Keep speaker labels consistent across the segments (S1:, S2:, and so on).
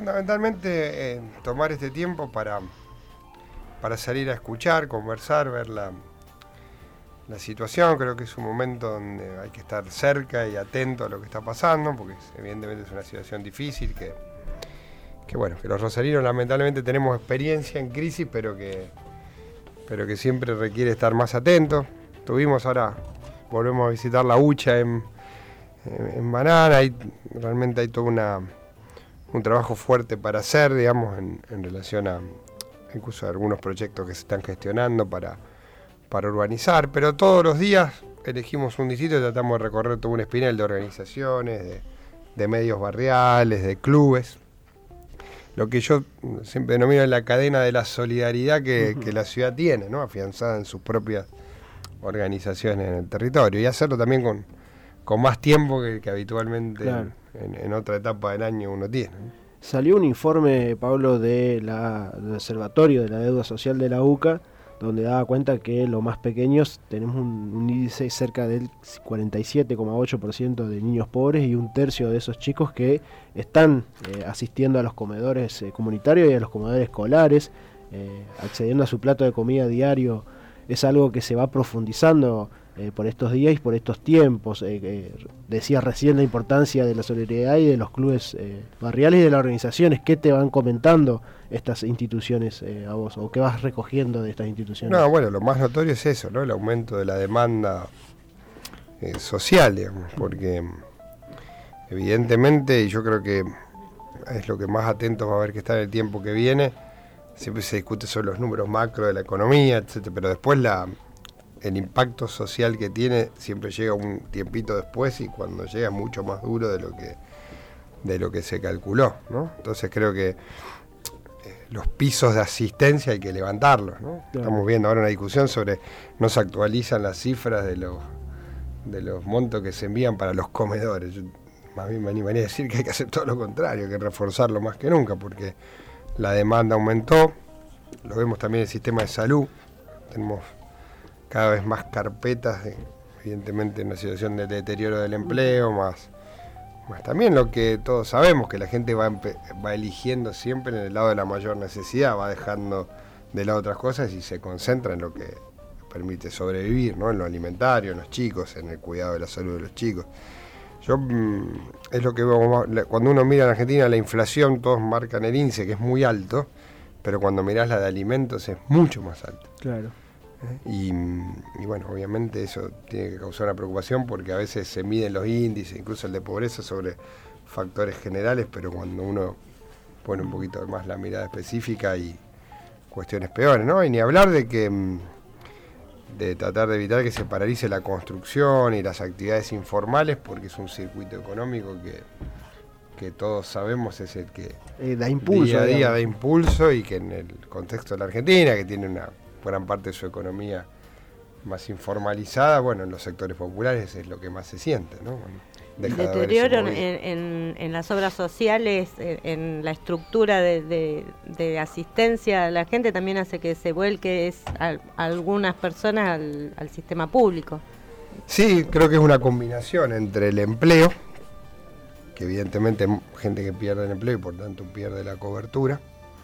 S1: fundamentalmente eh, tomar este tiempo para, para salir a escuchar, conversar, ver la, la situación. Creo que es un momento donde hay que estar cerca y atento a lo que está pasando, porque evidentemente es una situación difícil que, que bueno, que los rosarinos lamentablemente tenemos experiencia en crisis, pero que, pero que siempre requiere estar más atentos. Tuvimos ahora, volvemos a visitar la hucha en, en, Banana, hay, realmente hay todo una, un trabajo fuerte para hacer, digamos, en, en relación a incluso a algunos proyectos que se están gestionando para para urbanizar, pero todos los días elegimos un distrito y tratamos de recorrer todo un espinel de organizaciones, de, medios barriales, de clubes. Lo que yo siempre denomino la cadena de la solidaridad que, la ciudad tiene, ¿no? afianzada en sus propias organizaciones en el territorio y hacerlo también con, con más tiempo que, habitualmente en, otra etapa del año uno tiene.
S2: Salió un informe, Pablo, de la, del Observatorio de la Deuda Social de la UCA, donde daba cuenta que los más pequeños tenemos un, índice cerca del 47,8% de niños pobres y un tercio de esos chicos que están eh, asistiendo a los comedores eh, comunitarios y a los comedores escolares, eh, accediendo a su plato de comida diario. Es algo que se va profundizando eh, por estos días y por estos tiempos. Eh, decías recién la importancia de la solidaridad y de los clubes eh, barriales y de las organizaciones. ¿Qué te van comentando estas instituciones a vos o qué vas recogiendo de estas instituciones?
S1: No, bueno, lo más notorio es eso, ¿no? El aumento de la demanda social, digamos, porque evidentemente, y yo creo que es lo que más atento va a ver que está en el tiempo que viene, siempre se discute sobre los números macro de la economía, etcétera, pero después la el impacto social que tiene siempre llega un tiempito después y cuando llega es mucho más duro de lo que de lo que se calculó, ¿no? Entonces creo que eh, los pisos de asistencia hay que levantarlos, ¿no? Estamos viendo ahora una discusión sobre no se actualizan las cifras de los de los montos que se envían para los comedores. Yo más bien me animaría a decir que hay que hacer todo lo contrario, que reforzarlo más que nunca, porque la demanda aumentó, lo vemos también en el sistema de salud, tenemos cada vez más carpetas, evidentemente en una situación de deterioro del empleo, más, más también lo que todos sabemos, que la gente va, va eligiendo siempre en el lado de la mayor necesidad, va dejando de lado otras cosas y se concentra en lo que permite sobrevivir, ¿no? en lo alimentario, en los chicos, en el cuidado de la salud de los chicos. Yo mm, es lo que cuando uno mira en Argentina la inflación, todos marcan el índice que es muy alto, pero cuando mirás la de alimentos es mucho más alto.
S2: Claro.
S1: Y, bueno, obviamente eso tiene que causar una preocupación porque a veces se miden los índices, incluso el de pobreza, sobre factores generales, pero cuando uno pone un poquito más la mirada específica y cuestiones peores, ¿no? Y ni hablar de que mm, de tratar de evitar que se paralice la construcción y las actividades informales porque es un circuito económico que, que todos sabemos es el que
S2: eh, da impulso,
S1: día a día da impulso y que en el contexto de la Argentina, que tiene una gran parte de su economía más informalizada, bueno, en los sectores populares es lo que más se siente, ¿no?
S3: el deterioro en, las obras sociales, en, la estructura de, asistencia a la gente también hace que se vuelque es algunas personas al, sistema público.
S1: Sí, creo que es una combinación entre el empleo, que evidentemente gente que pierde el empleo y por tanto pierde la cobertura,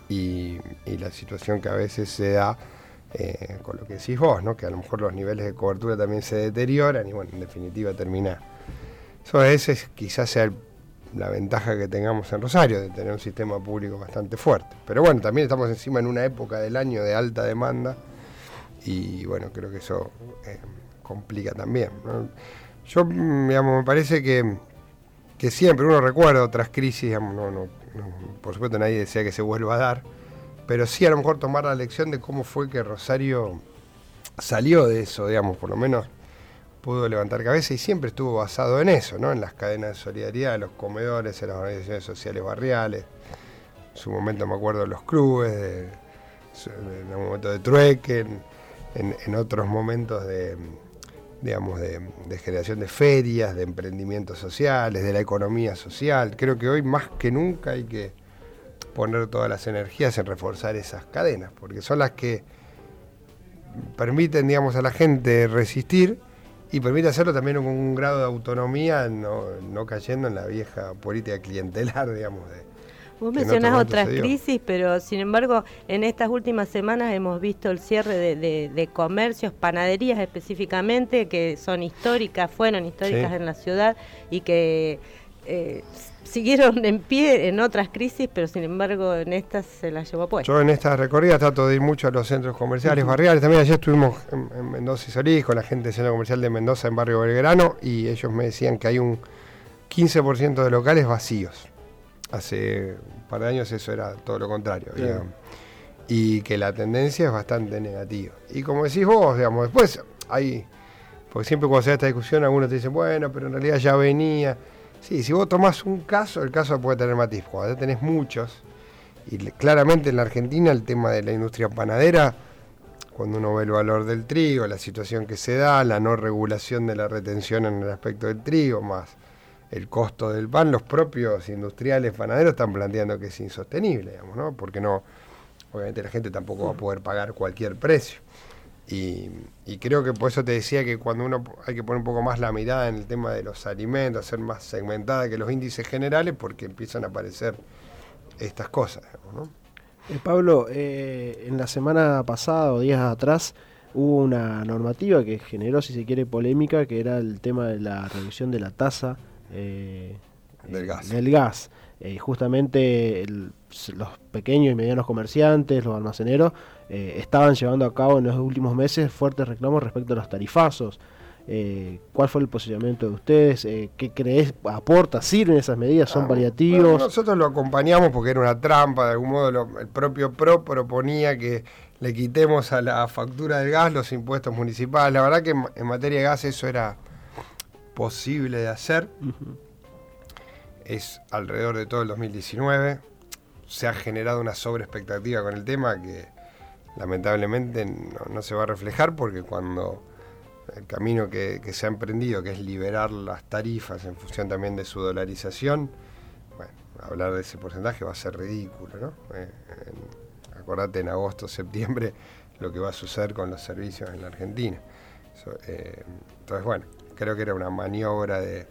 S1: y la situación que a veces se da eh, con lo que decís vos, ¿no? que a lo mejor los niveles de cobertura también se deterioran y bueno, en definitiva termina. Eso a veces quizás sea la ventaja que tengamos en Rosario, de tener un sistema público bastante fuerte. Pero bueno, también estamos encima en una época del año de alta demanda y bueno, creo que eso eh, complica también. Yo, digamos, me parece que, que siempre uno recuerda otras crisis, por supuesto nadie desea que se vuelva a dar, pero sí a lo mejor tomar la lección de cómo fue que Rosario salió de eso, digamos, por lo menos pudo levantar cabeza y siempre estuvo basado en eso, ¿no? En las cadenas de solidaridad, en los comedores, en las organizaciones sociales barriales. En su momento me acuerdo de los clubes, en un momento de trueque, en, otros momentos de, digamos, de, de, generación de ferias, de emprendimientos sociales, de la economía social. Creo que hoy más que nunca hay que poner todas las energías en reforzar esas cadenas, porque son las que permiten, digamos, a la gente resistir y permite hacerlo también con un grado de autonomía, no, cayendo en la vieja política clientelar, digamos, de,
S3: Vos mencionás otra crisis, pero sin embargo, en estas últimas semanas hemos visto el cierre de, comercios, panaderías específicamente, que son históricas, fueron históricas en la ciudad y que eh, siguieron en pie en otras crisis, pero sin embargo en estas se las llevó puesta.
S1: Yo en esta recorrida trato de ir mucho a los centros comerciales, barriales. También ayer estuvimos en, Mendoza y Solís con la gente del centro comercial de Mendoza en Barrio Belgrano y ellos me decían que hay un 15% de locales vacíos. Hace un par de años eso era todo lo contrario. Y que la tendencia es bastante negativa. Y como decís vos, digamos, después hay... Porque siempre cuando se da esta discusión algunos te dicen, bueno, pero en realidad ya venía Sí, si vos tomás un caso, el caso puede tener matiz. Cuando tenés muchos, y claramente en la Argentina el tema de la industria panadera, cuando uno ve el valor del trigo, la situación que se da, la no regulación de la retención en el aspecto del trigo, más el costo del pan, los propios industriales panaderos están planteando que es insostenible, digamos, ¿no? Porque no, obviamente la gente tampoco va a poder pagar cualquier precio. Y, creo que por eso te decía que cuando uno hay que poner un poco más la mirada en el tema de los alimentos, hacer más segmentada que los índices generales, porque empiezan a aparecer estas cosas.
S2: Eh, Pablo, eh, en la semana pasada o días atrás hubo una normativa que generó, si se quiere, polémica, que era el tema de la reducción de la tasa
S1: eh, del gas.
S2: Del gas. justamente los pequeños y medianos comerciantes, los almaceneros, eh, estaban llevando a cabo en los últimos meses fuertes reclamos respecto a los tarifazos. Eh, ¿Cuál fue el posicionamiento de ustedes? Eh, ¿Qué crees? ¿Aporta? ¿Sirven esas medidas? ¿Son paliativos?
S1: nosotros lo acompañamos porque era una trampa. De algún modo el propio PRO proponía que le quitemos a la factura del gas los impuestos municipales. La verdad que en, materia de gas eso era posible de hacer. Es alrededor de todo el 2019. Se ha generado una sobreexpectativa con el tema que lamentablemente no, se va a reflejar porque cuando el camino que, se ha emprendido, que es liberar las tarifas en función también de su dolarización, hablar de ese porcentaje va a ser ridículo, ¿no? Eh, acordate en agosto, septiembre, lo que va a suceder con los servicios en la Argentina. Eh, entonces, bueno, creo que era una maniobra de,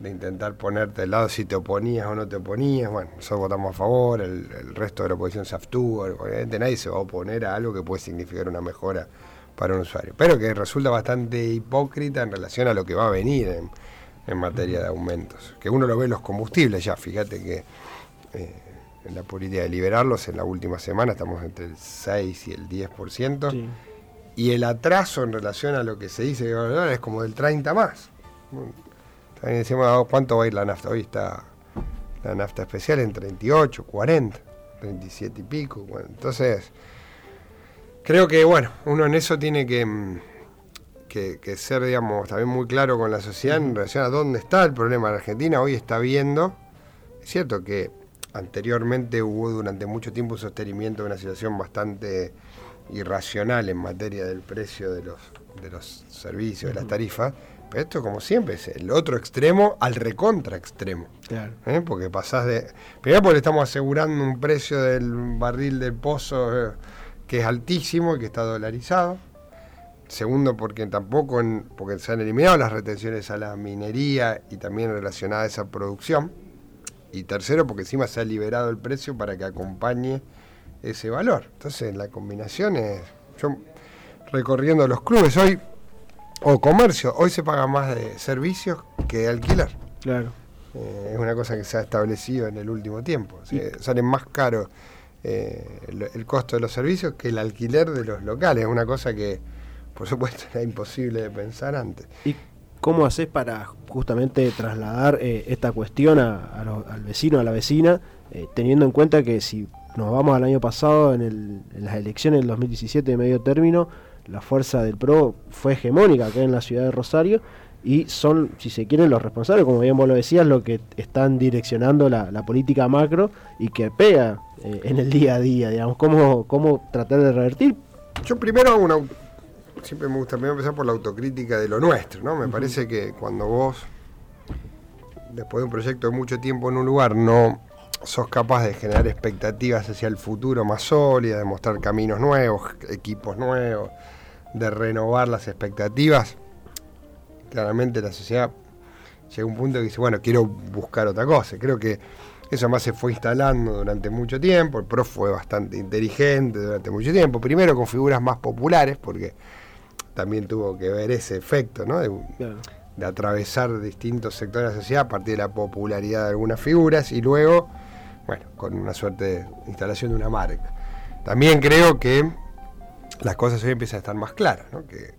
S1: de intentar ponerte al lado si te oponías o no te oponías. Bueno, nosotros votamos a favor, el, resto de la oposición se abstuvo. Obviamente nadie se va a oponer a algo que puede significar una mejora para un usuario. Pero que resulta bastante hipócrita en relación a lo que va a venir en, materia de aumentos. Que uno lo ve en los combustibles ya, fíjate que eh, en la política de liberarlos en la última semana estamos entre el 6 y el 10%. Y el atraso en relación a lo que se dice que es como del 30 más. También decimos, ah, ¿cuánto va a ir la nafta? Hoy está la nafta especial en 38, 40, 37 y pico. entonces, creo que, bueno, uno en eso tiene mm, que, que, ser, digamos, también muy claro con la sociedad en relación a dónde está el problema en Argentina. Hoy está viendo, es cierto que anteriormente hubo durante mucho tiempo un sostenimiento de una situación bastante irracional en materia del precio de los, de los servicios, de las tarifas, esto, como siempre, es el otro extremo al recontra extremo. Claro. ¿Eh? Porque pasás de. Primero, porque le estamos asegurando un precio del barril del pozo eh, que es altísimo y que está dolarizado. Segundo, porque tampoco porque se han eliminado las retenciones a la minería y también relacionada a esa producción. Y tercero, porque encima se ha liberado el precio para que acompañe ese valor. Entonces, la combinación es. Yo recorriendo los clubes hoy o comercio. Hoy se paga más de servicios que de alquiler.
S2: Claro.
S1: Eh, es una cosa que se ha establecido en el último tiempo. sale más caro eh, el, costo de los servicios que el alquiler de los locales. Es una cosa que, por supuesto, era imposible de pensar antes.
S2: ¿Y cómo haces para justamente trasladar eh, esta cuestión al vecino, a la vecina, teniendo en cuenta que si nos vamos al año pasado, en, en las elecciones del 2017 de medio término, la fuerza del PRO fue hegemónica acá en la ciudad de Rosario y son, si se quieren, los responsables, como bien vos lo decías, lo que están direccionando la, política macro y que pega eh, en el día a día, digamos, cómo, cómo tratar de revertir.
S1: Yo primero una, siempre me gusta primero empezar por la autocrítica de lo nuestro, ¿no? Me parece que cuando vos, después de un proyecto de mucho tiempo en un lugar, no sos capaz de generar expectativas hacia el futuro más sólidas, de mostrar caminos nuevos, equipos nuevos, de renovar las expectativas, claramente la sociedad llega a un punto que dice, bueno, quiero buscar otra cosa. Creo que Eso más se fue instalando durante mucho tiempo. El PRO fue bastante inteligente durante mucho tiempo. Primero con figuras más populares, porque también tuvo que ver ese efecto, ¿no? De, de atravesar distintos sectores de la sociedad a partir de la popularidad de algunas figuras y luego, bueno, con una suerte de instalación de una marca. También creo que las cosas hoy empiezan a estar más claras, ¿no? Que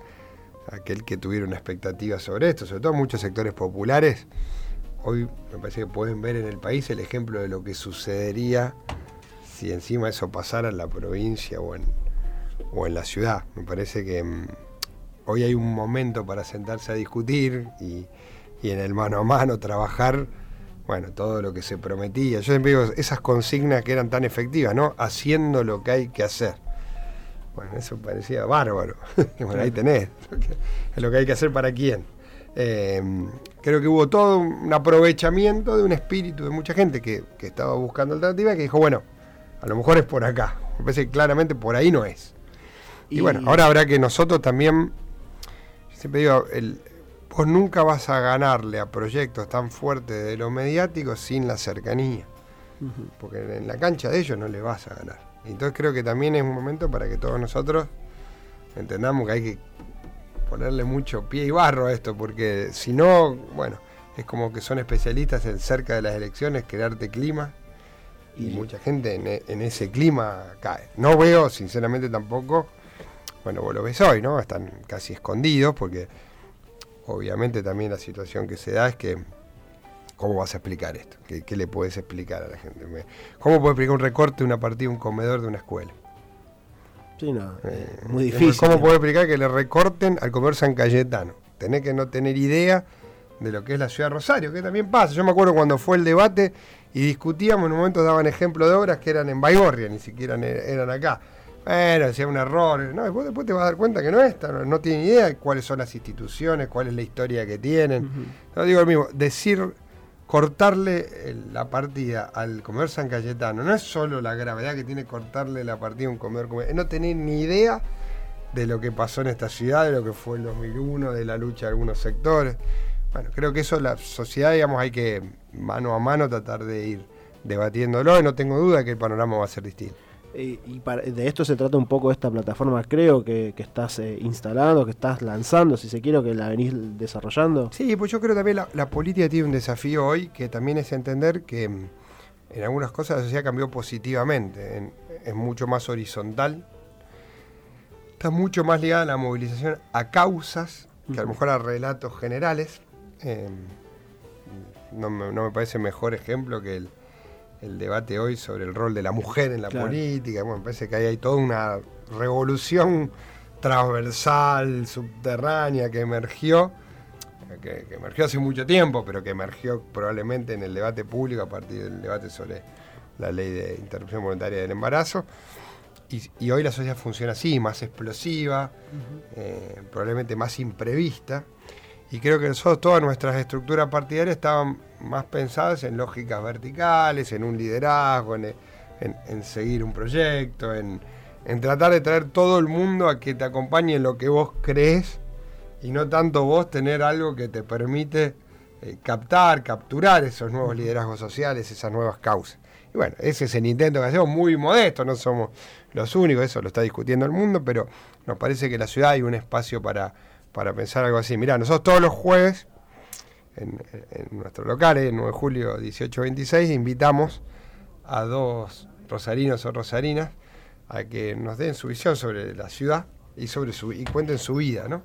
S1: aquel que tuviera una expectativa sobre esto, sobre todo muchos sectores populares, hoy me parece que pueden ver en el país el ejemplo de lo que sucedería si encima eso pasara en la provincia o en, o en la ciudad. Me parece que mm, hoy hay un momento para sentarse a discutir y, en el mano a mano trabajar, bueno, todo lo que se prometía. Yo siempre digo, esas consignas que eran tan efectivas, ¿no? Haciendo lo que hay que hacer. Bueno, eso parecía bárbaro. bueno, ahí tenés. Es lo que hay que hacer para quién. Eh, creo que hubo todo un aprovechamiento de un espíritu de mucha gente que, estaba buscando alternativas que dijo, bueno, a lo mejor es por acá. Me parece que claramente por ahí no es. Y, bueno, ahora habrá que nosotros también, siempre digo, el, vos nunca vas a ganarle a proyectos tan fuertes de lo mediático sin la cercanía. Porque en la cancha de ellos no le vas a ganar. Entonces creo que también es un momento para que todos nosotros entendamos que hay que ponerle mucho pie y barro a esto, porque si no, bueno, es como que son especialistas en cerca de las elecciones, crearte clima, y mucha gente en, ese clima cae. No veo, sinceramente tampoco, bueno, vos lo ves hoy, ¿no? Están casi escondidos, porque obviamente también la situación que se da es que, ¿cómo vas a explicar esto? ¿Qué, le puedes explicar a la gente? ¿Cómo puedes explicar un recorte de una partida, un comedor de una escuela?
S2: Eh, muy difícil.
S1: ¿Cómo puedo explicar que le recorten al comer San Cayetano? Tenés que no tener idea de lo que es la ciudad de Rosario, que también pasa. Yo me acuerdo cuando fue el debate y discutíamos, en un momento daban ejemplo de obras que eran en Baigorria, ni siquiera eran acá. Bueno, decía un error. No, después, después, te vas a dar cuenta que no es, no, no tienen idea de cuáles son las instituciones, cuál es la historia que tienen. No digo lo mismo, decir cortarle la partida al comedor San Cayetano no es solo la gravedad que tiene cortarle la partida a un comedor, es no tener ni idea de lo que pasó en esta ciudad, de lo que fue el 2001, de la lucha de algunos sectores. Bueno, creo que eso la sociedad, digamos, hay que mano a mano tratar de ir debatiéndolo y no tengo duda que el panorama va a ser distinto.
S2: Y, de esto se trata un poco esta plataforma, creo, que, estás eh, instalando, que estás lanzando, si se quiere, que la venís desarrollando.
S1: Sí, pues yo creo también la, la política tiene un desafío hoy, que también es entender que mm, en algunas cosas la sociedad cambió positivamente, es mucho más horizontal, está mucho más ligada a la movilización a causas que a lo mejor a relatos generales. Em, no, no me parece mejor ejemplo que el el debate hoy sobre el rol de la mujer en la política. Bueno, me parece que ahí hay toda una revolución transversal, subterránea, que emergió, que, emergió hace mucho tiempo, pero que emergió probablemente en el debate público a partir del debate sobre la ley de interrupción voluntaria del embarazo. Y, hoy la sociedad funciona así, más explosiva, eh, probablemente más imprevista. Y creo que nosotros, todas nuestras estructuras partidarias estaban más pensadas en lógicas verticales, en un liderazgo, en, seguir un proyecto, en, tratar de traer todo el mundo a que te acompañe en lo que vos crees y no tanto vos tener algo que te permite eh, captar, capturar esos nuevos liderazgos sociales, esas nuevas causas. Y bueno, ese es el intento que hacemos, muy modesto, no somos los únicos, eso lo está discutiendo el mundo, pero nos parece que la ciudad hay un espacio para para pensar algo así. Mirá, nosotros todos los jueves, en, nuestro local, en 9 de julio 1826, invitamos a dos rosarinos o rosarinas a que nos den su visión sobre la ciudad y sobre su y cuenten su vida, ¿no?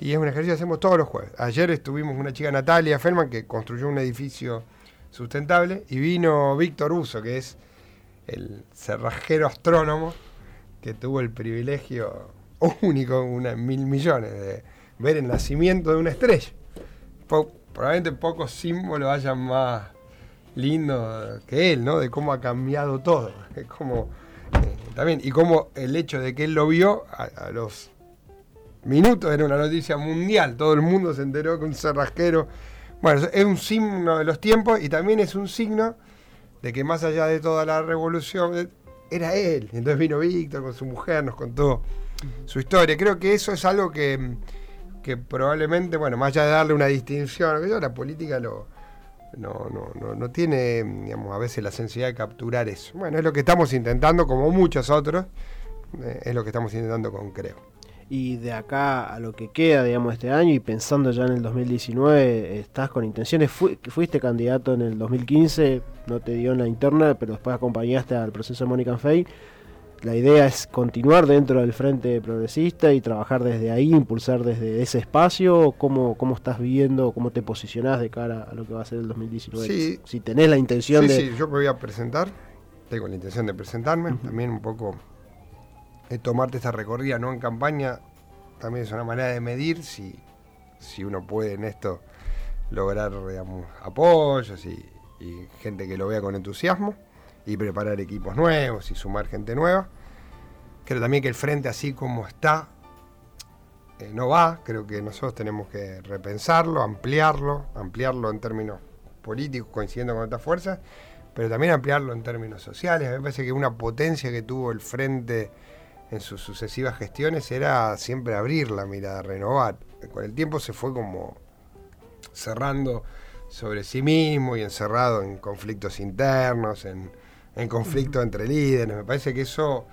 S1: Y es un ejercicio que hacemos todos los jueves. Ayer estuvimos una chica Natalia Feldman que construyó un edificio sustentable y vino Víctor Uso, que es el cerrajero astrónomo que tuvo el privilegio único, una mil millones de ver el nacimiento de una estrella. Probablemente pocos símbolos hayan más lindo que él, ¿no? De cómo ha cambiado todo. Es como, eh, también, y cómo el hecho de que él lo vio a, los minutos era una noticia mundial. Todo el mundo se enteró que un cerrasquero. Bueno, es un signo de los tiempos y también es un signo de que más allá de toda la revolución, eh, era él. Entonces vino Víctor con su mujer, nos contó su historia. Creo que eso es algo que que probablemente, bueno, más allá de darle una distinción, la política lo, no, no, no, no tiene, digamos, a veces la sensibilidad de capturar eso. Bueno, es lo que estamos intentando, como muchos otros, eh, es lo que estamos intentando con Creo.
S2: Y de acá a lo que queda, digamos, este año y pensando ya en el 2019, ¿estás con intenciones? fuiste candidato en el 2015, no te dio en la interna, pero después acompañaste al proceso de Mónica Fey la idea es continuar dentro del Frente Progresista y trabajar desde ahí, impulsar desde ese espacio. ¿Cómo, cómo estás viendo, cómo te posicionás de cara a lo que va a ser el 2019?
S1: Sí,
S2: si tenés la intención de...
S1: Sí, yo me voy a presentar, tengo la intención de presentarme, también un poco de tomarte esta recorrida, no en campaña, también es una manera de medir si, si uno puede en esto lograr digamos, apoyos y gente que lo vea con entusiasmo y preparar equipos nuevos y sumar gente nueva. Creo también que el frente así como está eh, no va, creo que nosotros tenemos que repensarlo, ampliarlo, ampliarlo en términos políticos, coincidiendo con otras fuerzas, pero también ampliarlo en términos sociales. me parece que una potencia que tuvo el frente en sus sucesivas gestiones era siempre abrir la mirada, renovar. Con el tiempo se fue como cerrando sobre sí mismo y encerrado en conflictos internos, en, en conflicto entre líderes. Me parece que eso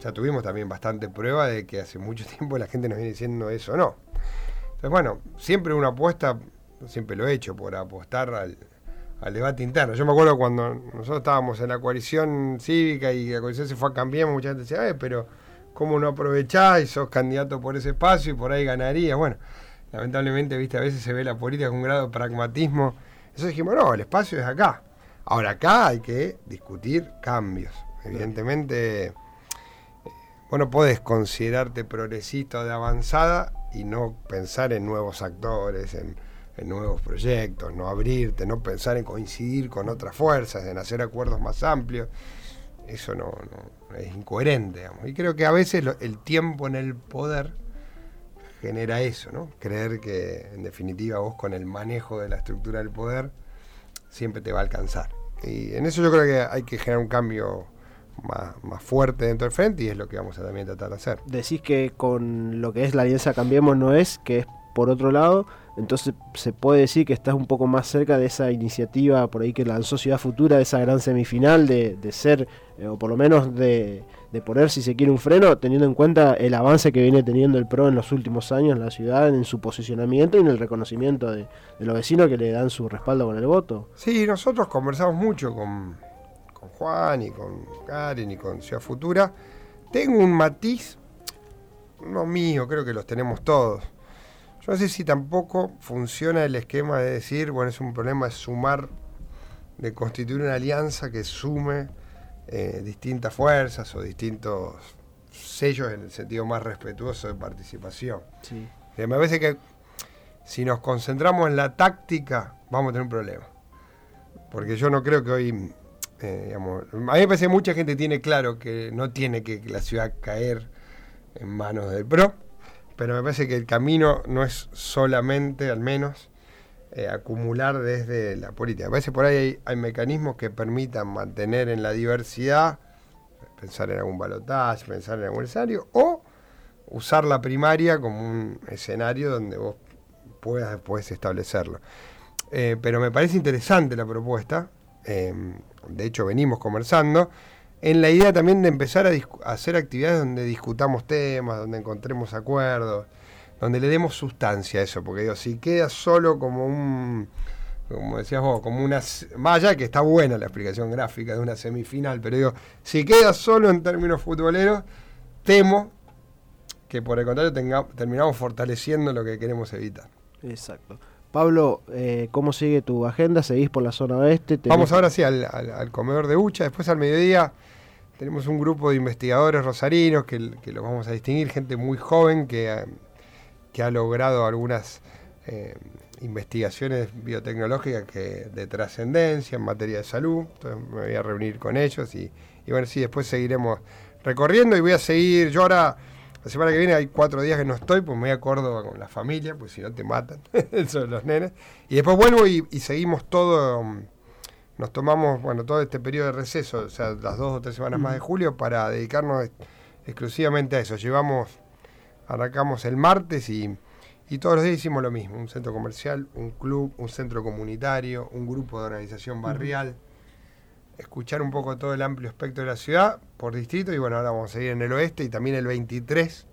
S1: ya tuvimos también bastante prueba de que hace mucho tiempo la gente nos viene diciendo eso no. Entonces, bueno, siempre una apuesta, siempre lo he hecho, por apostar al, debate interno. Yo me acuerdo cuando nosotros estábamos en la coalición cívica y la coalición se fue a cambiar, mucha gente decía, eh, pero ¿cómo no aprovecháis? Sos candidato por ese espacio y por ahí ganaría. Bueno, lamentablemente, viste, a veces se ve la política con un grado de pragmatismo. Eso dijimos, no, el espacio es acá. Ahora acá hay que discutir cambios. Evidentemente, eh, bueno, puedes considerarte progresista de avanzada y no pensar en nuevos actores, en, nuevos proyectos, no abrirte, no pensar en coincidir con otras fuerzas, en hacer acuerdos más amplios. Eso no, es incoherente. Y creo que a veces el tiempo en el poder genera eso, ¿no? Creer que en definitiva vos con el manejo de la estructura del poder siempre te va a alcanzar. Y en eso yo creo que hay que generar un cambio más, fuerte dentro del frente y es lo que vamos a también tratar de hacer.
S2: Decís que con lo que es la alianza Cambiemos no es, que es por otro lado, entonces se puede decir que estás un poco más cerca de esa iniciativa por ahí que lanzó Ciudad Futura, de esa gran semifinal, de, de ser, eh, o por lo menos de, de poner, si se quiere, un freno, teniendo en cuenta el avance que viene teniendo el PRO en los últimos años en la ciudad, en su posicionamiento y en el reconocimiento de, los vecinos que le dan su respaldo con el voto.
S1: Sí, nosotros conversamos mucho con, con Juan y con Karen y con Ciudad Futura. Tengo un matiz, no mío, creo que los tenemos todos. Yo no sé si tampoco funciona el esquema de decir, bueno, es un problema de sumar, de constituir una alianza que sume eh, distintas fuerzas o distintos sellos en el sentido más respetuoso de participación. me parece que si nos concentramos en la táctica, vamos a tener un problema. Porque yo no creo que hoy, eh, digamos, a mí me parece que mucha gente tiene claro que no tiene que la ciudad caer en manos del PRO, pero me parece que el camino no es solamente, al menos, eh, acumular desde la política. A por ahí hay, mecanismos que permitan mantener en la diversidad, pensar en algún balotaje, pensar en algún escenario, o usar la primaria como un escenario donde vos puedas después establecerlo. Eh, pero me parece interesante la propuesta, em, de hecho venimos conversando, en la idea también de empezar a hacer actividades donde discutamos temas, donde encontremos acuerdos donde le demos sustancia a eso, porque digo, si queda solo como un, como decías vos, como una, más allá que está buena la explicación gráfica de una semifinal, pero digo, si queda solo en términos futboleros, temo que por el contrario terminamos fortaleciendo lo que queremos evitar.
S2: Exacto. Pablo, eh, ¿cómo sigue tu agenda? ¿Seguís por la zona oeste?
S1: Vamos ahora sí al, comedor de Ucha, después al mediodía tenemos un grupo de investigadores rosarinos que, que los vamos a distinguir, gente muy joven que que ha logrado algunas eh, investigaciones biotecnológicas que, de trascendencia en materia de salud. Entonces me voy a reunir con ellos y, bueno, sí, después seguiremos recorriendo y voy a seguir. Yo ahora, la semana que viene hay cuatro días que no estoy, pues me voy a Córdoba con la familia, pues si no te matan, son los nenes. Y después vuelvo y, y seguimos todo nos tomamos, bueno, todo este periodo de receso, o sea, las dos o tres semanas más de julio, para dedicarnos exclusivamente a eso. Llevamos Arrancamos el martes y, Y todos los días hicimos lo mismo, un centro comercial, un club, un centro comunitario, un grupo de organización barrial, escuchar un poco todo el amplio espectro de la ciudad por distrito y bueno, ahora vamos a seguir en el oeste y también el 23.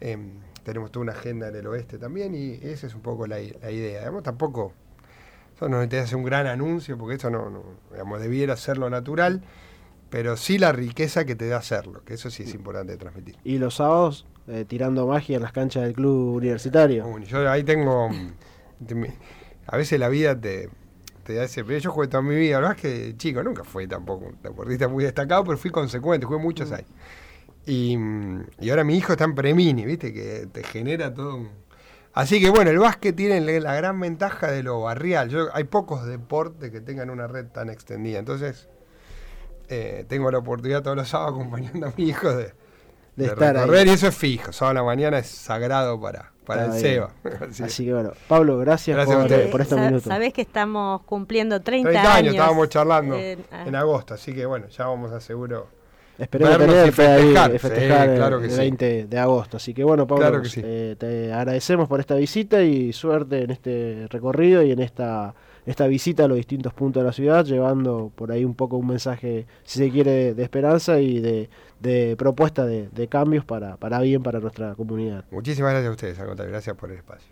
S1: Em, tenemos toda una agenda en el oeste también y esa es un poco la, idea. Además, tampoco eso no te hace un gran anuncio porque eso no, no digamos, debiera ser lo natural, pero sí la riqueza que te da hacerlo, que eso sí es importante transmitir.
S2: ¿Y los sábados eh, tirando magia en las canchas del club universitario?
S1: yo ahí tengo... A veces la vida te, te ese... Pero yo jugué toda mi vida, la verdad es que chico nunca fui tampoco un deportista muy destacado, pero fui consecuente, jugué muchos mm. años. Y, y, ahora mi hijo está en Premini, ¿viste? Que te genera todo un... Así que bueno, el básquet tiene la gran ventaja de lo barrial. Yo, hay pocos deportes que tengan una red tan extendida. Entonces, eh, tengo la oportunidad todos los sábados acompañando a mi hijo de, de, estar recorrer y eso es fijo. Sábado a la mañana es sagrado para, para el SEBA.
S2: Así, que bueno, Pablo, gracias, por, estos minutos.
S3: Sabés que estamos cumpliendo 30, 30
S1: años. estábamos charlando ah. en agosto, así que bueno, ya vamos a seguro.
S2: Esperemos tener festejar, festejar el, 20 de agosto. Así que bueno, Pablo, eh, te agradecemos por esta visita y suerte en este recorrido y en esta esta visita a los distintos puntos de la ciudad, llevando por ahí un poco un mensaje, si se quiere, de esperanza y de, de propuesta de, cambios para, para bien para nuestra comunidad.
S1: Muchísimas gracias a ustedes, al gracias por el espacio.